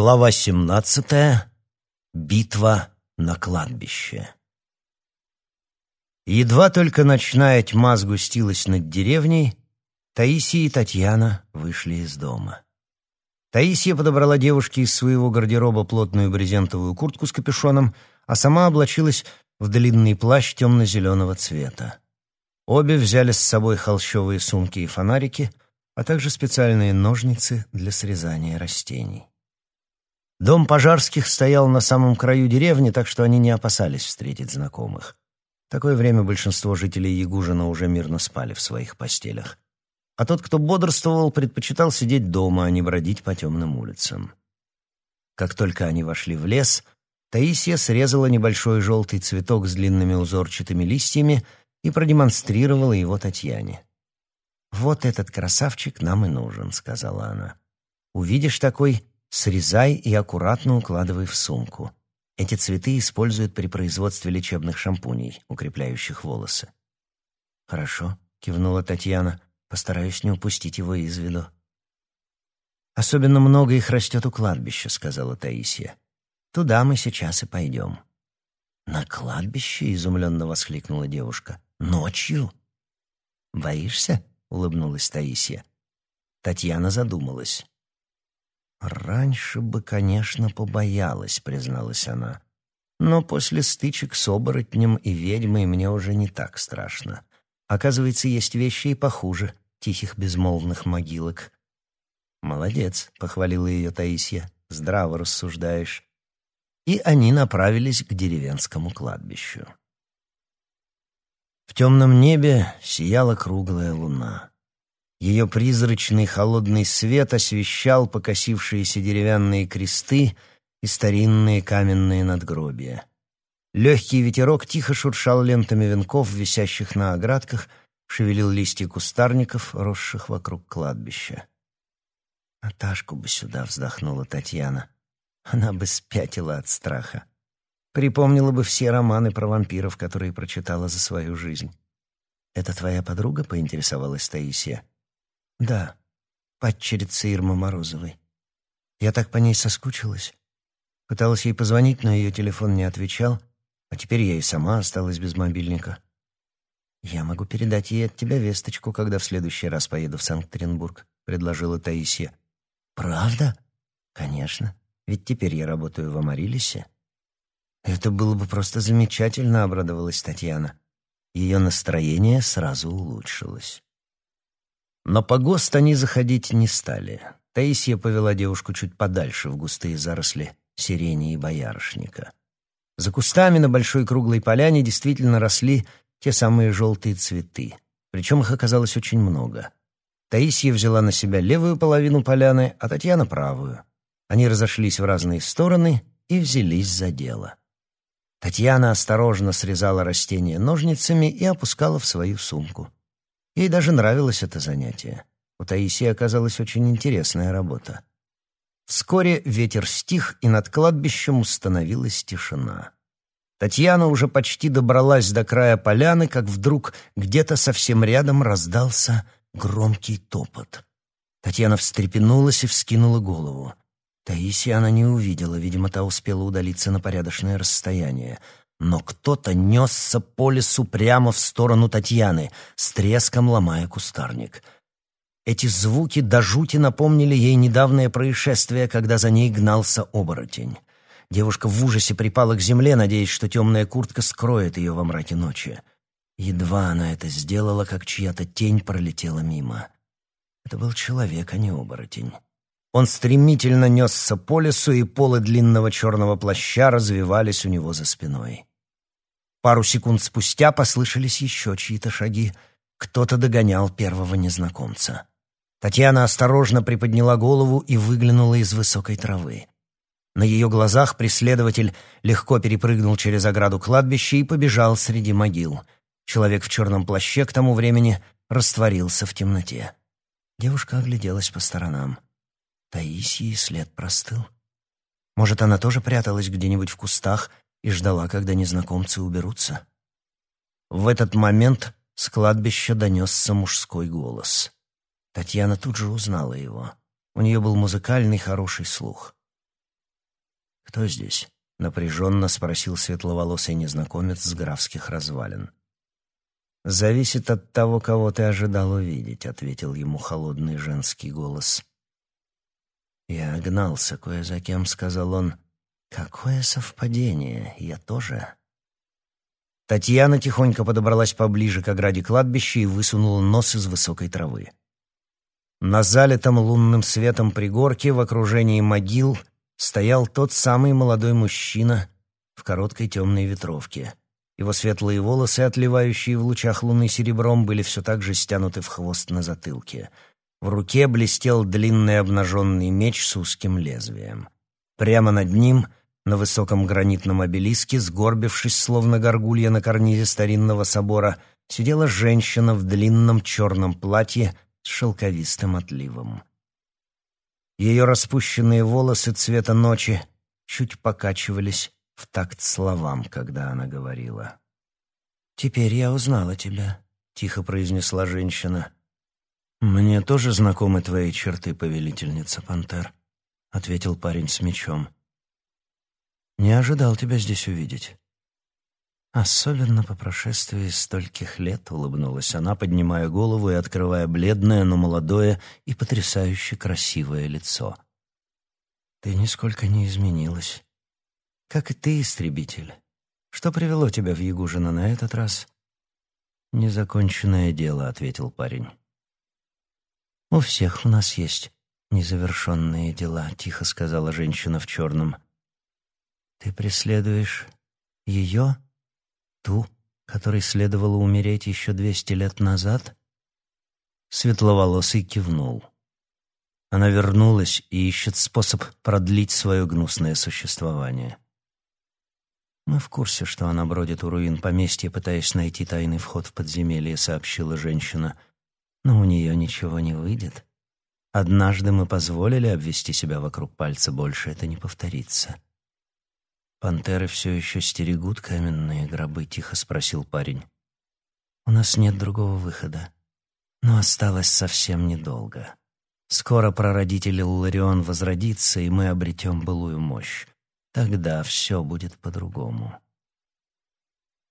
Глава 17. Битва на кладбище. Едва только ночная тьма сгустилась над деревней, Таисия и Татьяна вышли из дома. Таисия подобрала девушке из своего гардероба плотную брезентовую куртку с капюшоном, а сама облачилась в длинный плащ темно-зеленого цвета. Обе взяли с собой холщовые сумки и фонарики, а также специальные ножницы для срезания растений. Дом пожарских стоял на самом краю деревни, так что они не опасались встретить знакомых. В такое время большинство жителей Ягужина уже мирно спали в своих постелях. А тот, кто бодрствовал, предпочитал сидеть дома, а не бродить по темным улицам. Как только они вошли в лес, Таисия срезала небольшой желтый цветок с длинными узорчатыми листьями и продемонстрировала его Татьяне. «Вот этот красавчик нам и нужен», — сказала она. «Увидишь такой, Срезай и аккуратно укладывай в сумку. Эти цветы используют при производстве лечебных шампуней, укрепляющих волосы. «Хорошо», — кивнула Татьяна, — «постараюсь не упустить его из виду». «Особенно много их растет у кладбища», — сказала Таисия. «Туда мы сейчас и пойдем». «На кладбище?» — изумленно воскликнула девушка. «Ночью?» «Боишься?» — улыбнулась Таисия. Татьяна задумалась. «Раньше бы, конечно, побоялась», — призналась она. «Но после стычек с оборотнем и ведьмой мне уже не так страшно. Оказывается, есть вещи и похуже тихих безмолвных могилок». «Молодец», — похвалила ее Таисия, — «здраво рассуждаешь». И они направились к деревенскому кладбищу. В темном небе сияла круглая луна. Ее призрачный холодный свет освещал покосившиеся деревянные кресты и старинные каменные надгробия. Легкий ветерок тихо шуршал лентами венков, висящих на оградках, шевелил листья кустарников, росших вокруг кладбища. «Наташку бы сюда!» — вздохнула Татьяна. Она бы спятила от страха. Припомнила бы все романы про вампиров, которые прочитала за свою жизнь. «Это твоя подруга?» — поинтересовалась Таисия. Да, падчерица Ирмы Морозовой. Я так по ней соскучилась. Пыталась ей позвонить, но ее телефон не отвечал, а теперь я и сама осталась без мобильника. «Я могу передать ей от тебя весточку, когда в следующий раз поеду в Санкт-Петербург», — предложила Таисия. «Правда?» «Конечно. Ведь теперь я работаю в Амарилисе». «Это было бы просто замечательно», — обрадовалась Татьяна. Ее настроение сразу улучшилось. Но по ГОСТ они заходить не стали. Таисия повела девушку чуть подальше в густые заросли сирени и боярышника. За кустами на большой круглой поляне действительно росли те самые желтые цветы. Причем их оказалось очень много. Таисия взяла на себя левую половину поляны, а Татьяна — правую. Они разошлись в разные стороны и взялись за дело. Татьяна осторожно срезала растения ножницами и опускала в свою сумку. Ей даже нравилось это занятие. У Таисии оказалась очень интересная работа. Вскоре ветер стих, и над кладбищем установилась тишина. Татьяна уже почти добралась до края поляны, как вдруг где-то совсем рядом раздался громкий топот. Татьяна встрепенулась и вскинула голову. Таисия она не увидела, видимо, та успела удалиться на порядочное расстояние но кто-то несся по лесу прямо в сторону Татьяны, с треском ломая кустарник. Эти звуки до жути напомнили ей недавнее происшествие, когда за ней гнался оборотень. Девушка в ужасе припала к земле, надеясь, что темная куртка скроет ее во мраке ночи. Едва она это сделала, как чья-то тень пролетела мимо. Это был человек, а не оборотень. Он стремительно несся по лесу, и полы длинного черного плаща развивались у него за спиной. Пару секунд спустя послышались еще чьи-то шаги. Кто-то догонял первого незнакомца. Татьяна осторожно приподняла голову и выглянула из высокой травы. На ее глазах преследователь легко перепрыгнул через ограду кладбища и побежал среди могил. Человек в черном плаще к тому времени растворился в темноте. Девушка огляделась по сторонам. Таисии след простыл. Может, она тоже пряталась где-нибудь в кустах и ждала, когда незнакомцы уберутся. В этот момент с кладбища донесся мужской голос. Татьяна тут же узнала его. У нее был музыкальный хороший слух. «Кто здесь?» — напряженно спросил светловолосый незнакомец с графских развалин. «Зависит от того, кого ты ожидал увидеть», — ответил ему холодный женский голос. «Я гнался кое за кем», — сказал он. «Какое совпадение! Я тоже». Татьяна тихонько подобралась поближе к ограде кладбища и высунула нос из высокой травы. На залитом лунным светом пригорке в окружении могил стоял тот самый молодой мужчина в короткой темной ветровке. Его светлые волосы, отливающие в лучах луны серебром, были все так же стянуты в хвост на затылке. В руке блестел длинный обнаженный меч с узким лезвием. Прямо над ним, на высоком гранитном обелиске, сгорбившись, словно горгулья на карнизе старинного собора, сидела женщина в длинном черном платье с шелковистым отливом. Ее распущенные волосы цвета ночи чуть покачивались в такт словам, когда она говорила. «Теперь я узнала тебя», — тихо произнесла женщина. «Мне тоже знакомы твои черты, повелительница пантер», — ответил парень с мечом. «Не ожидал тебя здесь увидеть». «Особенно по прошествии стольких лет», — улыбнулась она, поднимая голову и открывая бледное, но молодое и потрясающе красивое лицо. «Ты нисколько не изменилась. Как и ты, истребитель. Что привело тебя в Ягужино на этот раз?» «Незаконченное дело», — ответил парень. «У всех у нас есть незавершенные дела», — тихо сказала женщина в черном. «Ты преследуешь ее?» Ту, которой следовало умереть еще двести лет назад? Светловолосый кивнул. Она вернулась и ищет способ продлить свое гнусное существование. «Мы в курсе, что она бродит у руин поместья, пытаясь найти тайный вход в подземелье», — сообщила женщина. «Но у нее ничего не выйдет. Однажды мы позволили обвести себя вокруг пальца, больше это не повторится». «Пантеры все еще стерегут каменные гробы?» — тихо спросил парень. «У нас нет другого выхода. Но осталось совсем недолго. Скоро прародитель Илларион возродится, и мы обретем былую мощь. Тогда все будет по-другому».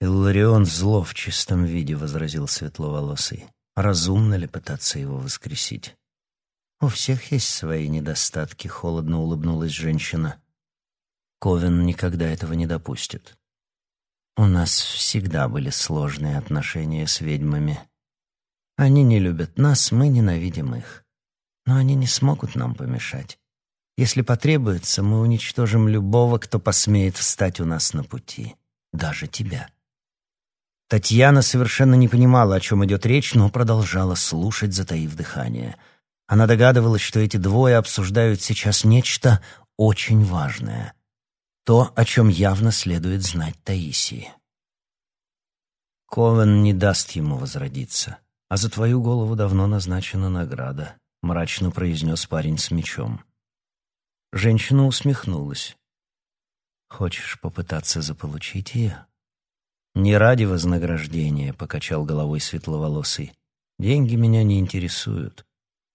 «Илларион зло в чистом виде», — возразил светловолосый. «Разумно ли пытаться его воскресить?» «У всех есть свои недостатки», — холодно улыбнулась женщина. Ковен никогда этого не допустит. У нас всегда были сложные отношения с ведьмами. Они не любят нас, мы ненавидим их. Но они не смогут нам помешать. Если потребуется, мы уничтожим любого, кто посмеет встать у нас на пути, даже тебя. Татьяна совершенно не понимала, о чем идет речь, но продолжала слушать, затаив дыхание. Она догадывалась, что эти двое обсуждают сейчас нечто очень важное — то, о чем явно следует знать Таисии. Ковен не даст ему возродиться, а за твою голову давно назначена награда, мрачно произнес парень с мечом. Женщина усмехнулась. Хочешь попытаться заполучить ее? Не ради вознаграждения, покачал головой светловолосый. Деньги меня не интересуют,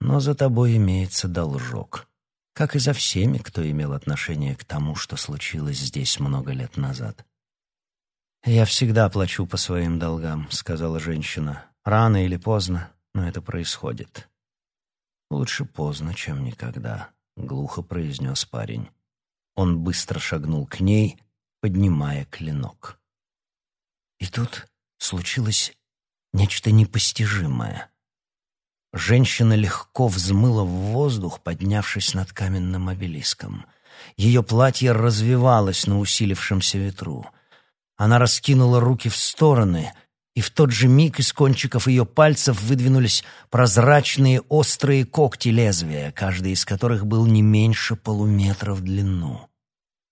но за тобой имеется должок как и за всеми, кто имел отношение к тому, что случилось здесь много лет назад. «Я всегда плачу по своим долгам», — сказала женщина. «Рано или поздно, но это происходит». «Лучше поздно, чем никогда», — глухо произнес парень. Он быстро шагнул к ней, поднимая клинок. И тут случилось нечто непостижимое. Женщина легко взмыла в воздух, поднявшись над каменным обелиском. Ее платье развивалось на усилившемся ветру. Она раскинула руки в стороны, и в тот же миг из кончиков ее пальцев выдвинулись прозрачные острые когти лезвия, каждый из которых был не меньше полуметра в длину.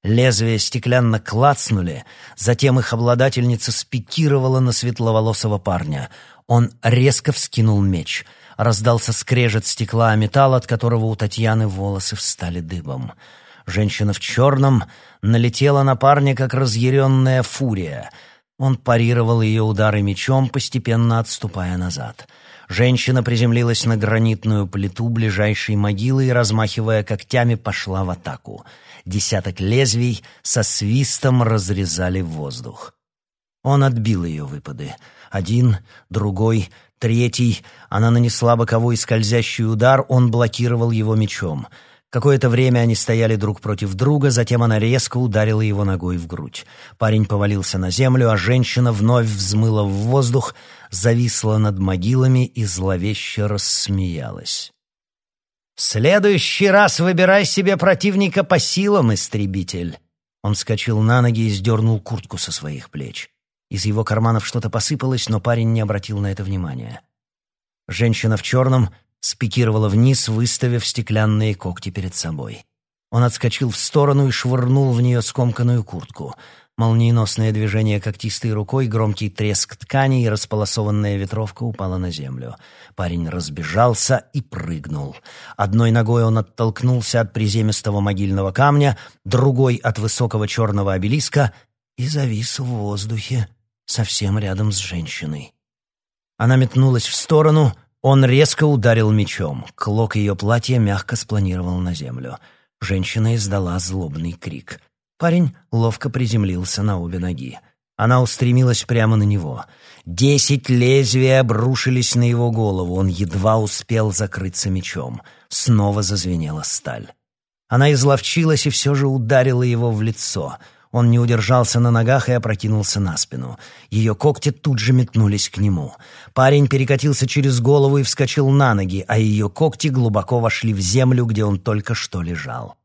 Лезвия стеклянно клацнули, затем их обладательница спикировала на светловолосого парня. Он резко вскинул меч — Раздался скрежет стекла о металл, от которого у Татьяны волосы встали дыбом. Женщина в черном налетела на парня, как разъяренная фурия. Он парировал ее удары мечом, постепенно отступая назад. Женщина приземлилась на гранитную плиту ближайшей могилы и, размахивая когтями, пошла в атаку. Десяток лезвий со свистом разрезали воздух. Он отбил ее выпады. Один, другой, третий. Она нанесла боковой скользящий удар, он блокировал его мечом. Какое-то время они стояли друг против друга, затем она резко ударила его ногой в грудь. Парень повалился на землю, а женщина вновь взмыла в воздух, зависла над могилами и зловеще рассмеялась. «В следующий раз выбирай себе противника по силам, истребитель!» Он вскочил на ноги и сдернул куртку со своих плеч. Из его карманов что-то посыпалось, но парень не обратил на это внимания. Женщина в черном спикировала вниз, выставив стеклянные когти перед собой. Он отскочил в сторону и швырнул в нее скомканную куртку. Молниеносное движение когтистой рукой, громкий треск ткани и располосованная ветровка упала на землю. Парень разбежался и прыгнул. Одной ногой он оттолкнулся от приземистого могильного камня, другой — от высокого черного обелиска и завис в воздухе совсем рядом с женщиной. Она метнулась в сторону, он резко ударил мечом. Клок ее платья мягко спланировал на землю. Женщина издала злобный крик. Парень ловко приземлился на обе ноги. Она устремилась прямо на него. Десять лезвий обрушились на его голову. Он едва успел закрыться мечом. Снова зазвенела сталь. Она изловчилась и все же ударила его в лицо — он не удержался на ногах и опрокинулся на спину. Ее когти тут же метнулись к нему. Парень перекатился через голову и вскочил на ноги, а ее когти глубоко вошли в землю, где он только что лежал.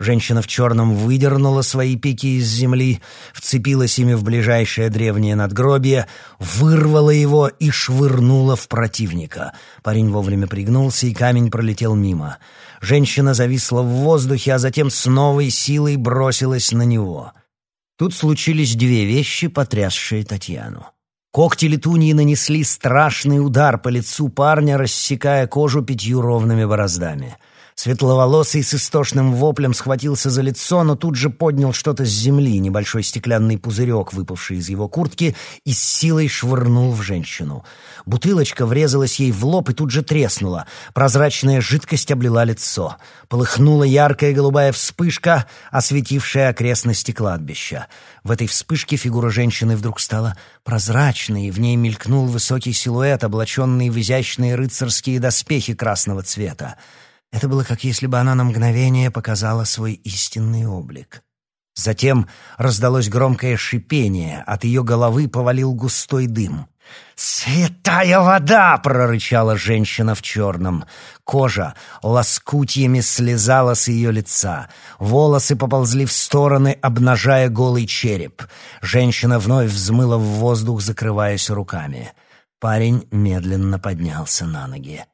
Женщина в черном выдернула свои пики из земли, вцепилась ими в ближайшее древнее надгробие, вырвала его и швырнула в противника. Парень вовремя пригнулся, и камень пролетел мимо. Женщина зависла в воздухе, а затем с новой силой бросилась на него. Тут случились две вещи, потрясшие Татьяну. Когти летуньи нанесли страшный удар по лицу парня, рассекая кожу пятью ровными бороздами — Светловолосый с истошным воплем схватился за лицо, но тут же поднял что-то с земли, небольшой стеклянный пузырек, выпавший из его куртки, и с силой швырнул в женщину. Бутылочка врезалась ей в лоб и тут же треснула. Прозрачная жидкость облила лицо. Полыхнула яркая голубая вспышка, осветившая окрестности кладбища. В этой вспышке фигура женщины вдруг стала прозрачной, и в ней мелькнул высокий силуэт, облаченный в изящные рыцарские доспехи красного цвета. Это было как если бы она на мгновение показала свой истинный облик. Затем раздалось громкое шипение, от ее головы повалил густой дым. «Святая вода!» — прорычала женщина в черном. Кожа лоскутьями слезала с ее лица. Волосы поползли в стороны, обнажая голый череп. Женщина вновь взмыла в воздух, закрываясь руками. Парень медленно поднялся на ноги.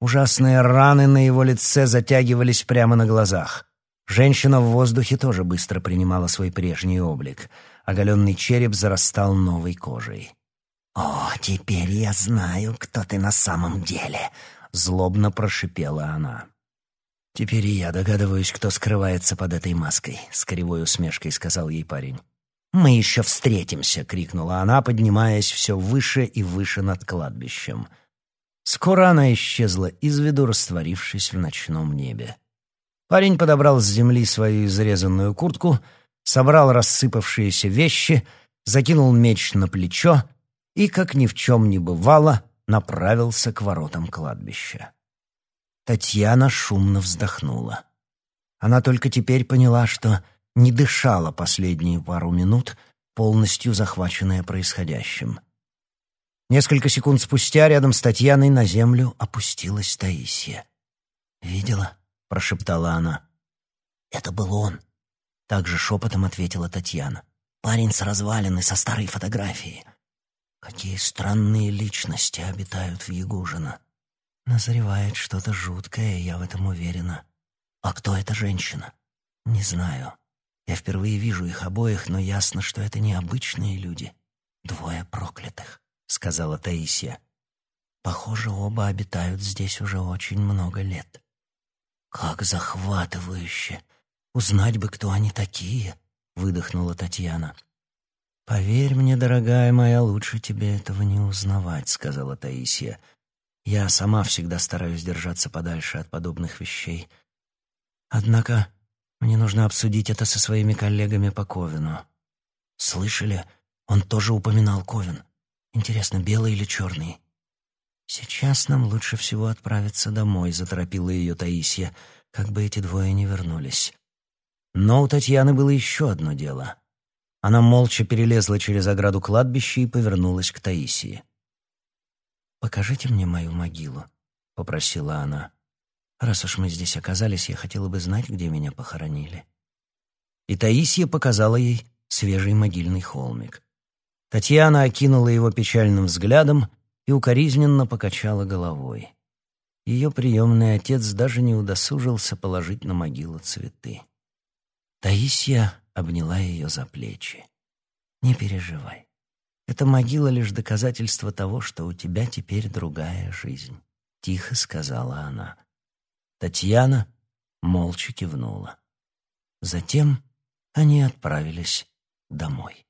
Ужасные раны на его лице затягивались прямо на глазах. Женщина в воздухе тоже быстро принимала свой прежний облик. Оголенный череп зарастал новой кожей. «О, теперь я знаю, кто ты на самом деле!» — злобно прошипела она. «Теперь и я догадываюсь, кто скрывается под этой маской», — с кривой усмешкой сказал ей парень. «Мы еще встретимся!» — крикнула она, поднимаясь все выше и выше над кладбищем. Скоро она исчезла из виду, растворившись в ночном небе. Парень подобрал с земли свою изрезанную куртку, собрал рассыпавшиеся вещи, закинул меч на плечо и, как ни в чем не бывало, направился к воротам кладбища. Татьяна шумно вздохнула. Она только теперь поняла, что не дышала последние пару минут, полностью захваченная происходящим. Несколько секунд спустя рядом с Татьяной на землю опустилась Таисия. «Видела?» — прошептала она. «Это был он», — также шепотом ответила Татьяна. «Парень с развалины, со старой фотографией. Какие странные личности обитают в Ягужино. Назревает что-то жуткое, я в этом уверена. А кто эта женщина? Не знаю. Я впервые вижу их обоих, но ясно, что это не обычные люди. Двое проклятых. — сказала Таисия. «Похоже, оба обитают здесь уже очень много лет. Как захватывающе! Узнать бы, кто они такие!» — выдохнула Татьяна. «Поверь мне, дорогая моя, лучше тебе этого не узнавать», — сказала Таисия. «Я сама всегда стараюсь держаться подальше от подобных вещей. Однако Мне нужно обсудить это со своими коллегами по Ковину. Слышали? Он тоже упоминал Ковен. Интересно, белый или черный? Сейчас нам лучше всего отправиться домой, заторопила ее Таисия, как бы эти двое не вернулись. Но у Татьяны было еще одно дело. Она молча перелезла через ограду кладбища и повернулась к Таисии. «Покажите мне мою могилу», — попросила она. «Раз уж мы здесь оказались, я хотела бы знать, где меня похоронили». И Таисия показала ей свежий могильный холмик. Татьяна окинула его печальным взглядом и укоризненно покачала головой. Ее приемный отец даже не удосужился положить на могилу цветы. Таисия обняла ее за плечи. «Не переживай. Эта могила — лишь доказательство того, что у тебя теперь другая жизнь», — тихо сказала она. Татьяна молча кивнула. Затем они отправились домой.